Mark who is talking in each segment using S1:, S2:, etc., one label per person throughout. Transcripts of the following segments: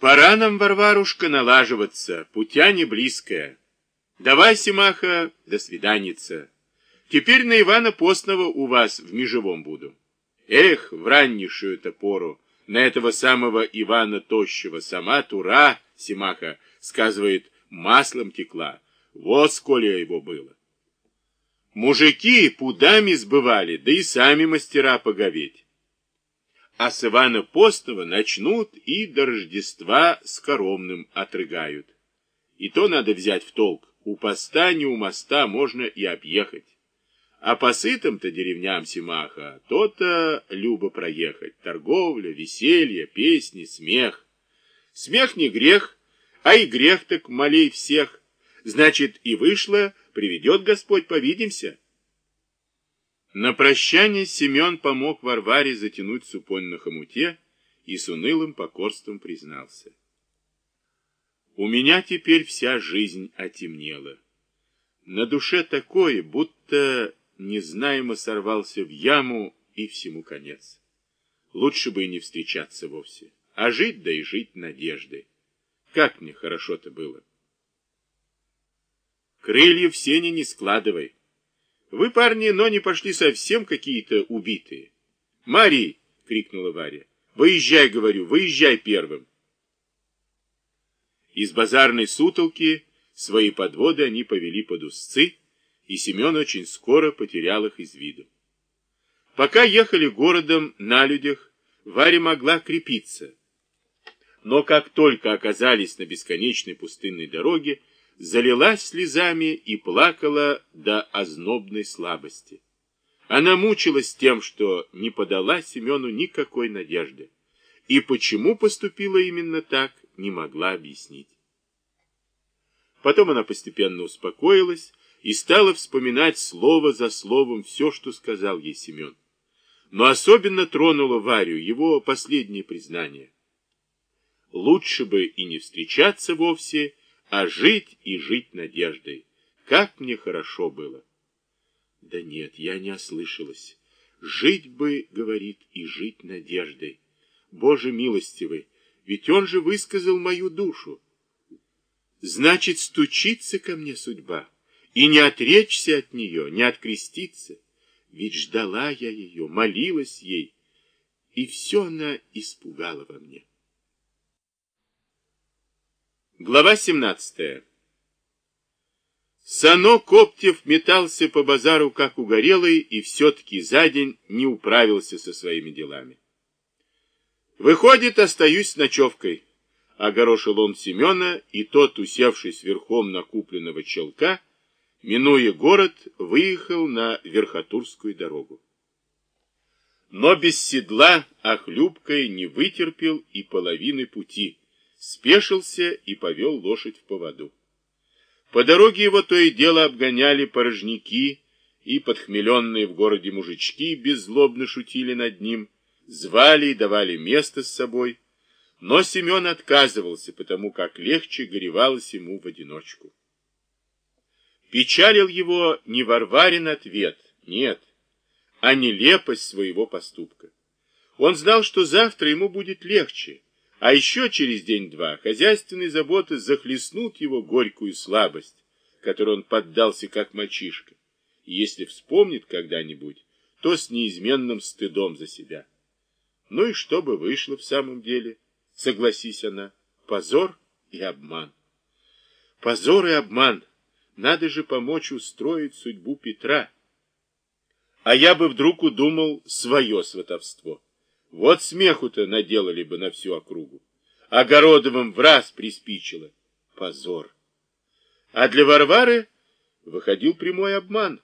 S1: Пора нам, Варварушка, налаживаться, путя не близкая. Давай, Симаха, до свиданица. Теперь на Ивана Постного у вас в межевом буду. Эх, в раннейшую-то пору, на этого самого Ивана Тощего сама Тура, Симаха, сказывает, маслом текла. Вот сколько его было. Мужики пудами сбывали, да и сами мастера поговеть а с Ивана Постова начнут и до Рождества с коромным отрыгают. И то надо взять в толк. У поста не у моста можно и объехать. А по сытым-то деревням Симаха то-то любо проехать. Торговля, веселье, песни, смех. Смех не грех, а и грех так малей всех. Значит, и вышло, приведет Господь, повидимся. На прощание Семен помог Варваре затянуть супонь на хомуте и с унылым покорством признался. У меня теперь вся жизнь отемнела. На душе такое, будто незнаемо сорвался в яму и всему конец. Лучше бы и не встречаться вовсе, а жить да и жить надеждой. Как мне хорошо-то было. Крылья в сене не складывай. Вы, парни, но не пошли совсем какие-то убитые. Марий, крикнула Варя. Выезжай, говорю, выезжай первым. Из базарной сутолки свои подводы они повели под узцы, и Семен очень скоро потерял их из виду. Пока ехали городом на людях, Варя могла крепиться. Но как только оказались на бесконечной пустынной дороге, залилась слезами и плакала до ознобной слабости. Она мучилась тем, что не подала Семену никакой надежды, и почему поступила именно так, не могла объяснить. Потом она постепенно успокоилась и стала вспоминать слово за словом все, что сказал ей Семен. Но особенно тронуло Варю его последнее признание. Лучше бы и не встречаться вовсе, а жить и жить надеждой. Как мне хорошо было. Да нет, я не ослышалась. Жить бы, говорит, и жить надеждой. Боже милостивый, ведь он же высказал мою душу. Значит, стучится ко мне судьба, и не отречься от нее, не откреститься. Ведь ждала я ее, молилась ей, и все она испугала во мне. Глава 17. Сано Коптев метался по базару, как угорелый, и все-таки за день не управился со своими делами. «Выходит, остаюсь с ночевкой», — огорошил он Семена, и тот, усевшись верхом на купленного челка, минуя город, выехал на Верхотурскую дорогу. Но без седла охлюбкой не вытерпел и половины пути — спешился и повел лошадь в поводу. По дороге его то и дело обгоняли порожники, и подхмеленные в городе мужички беззлобно шутили над ним, звали и давали место с собой, но Семен отказывался, потому как легче горевалось ему в одиночку. Печалил его не Варварин ответ, нет, а нелепость своего поступка. Он знал, что завтра ему будет легче, а еще через день-два хозяйственные заботы захлестнут его горькую слабость, которой он поддался как мальчишка. И если вспомнит когда-нибудь, то с неизменным стыдом за себя. Ну и что бы вышло в самом деле, согласись она, позор и обман. Позор и обман. Надо же помочь устроить судьбу Петра. А я бы вдруг удумал свое сватовство. Вот смеху-то наделали бы на всю округу. Огородовым в раз приспичило. Позор. А для Варвары выходил прямой обман.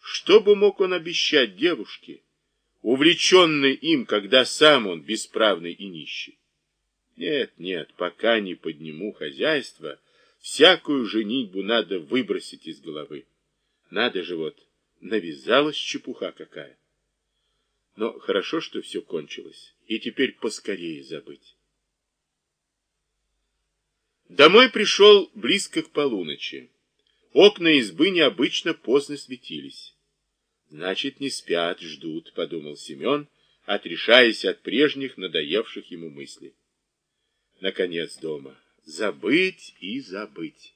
S1: Что бы мог он обещать девушке, увлеченной им, когда сам он бесправный и нищий? Нет, нет, пока не подниму хозяйство, всякую женитьбу надо выбросить из головы. Надо же вот, навязалась чепуха какая. Но хорошо, что все кончилось, и теперь поскорее забыть. Домой пришел близко к полуночи. Окна избы необычно поздно светились. Значит, не спят, ждут, подумал Семен, отрешаясь от прежних надоевших ему мыслей. наконец, дома. Забыть и забыть.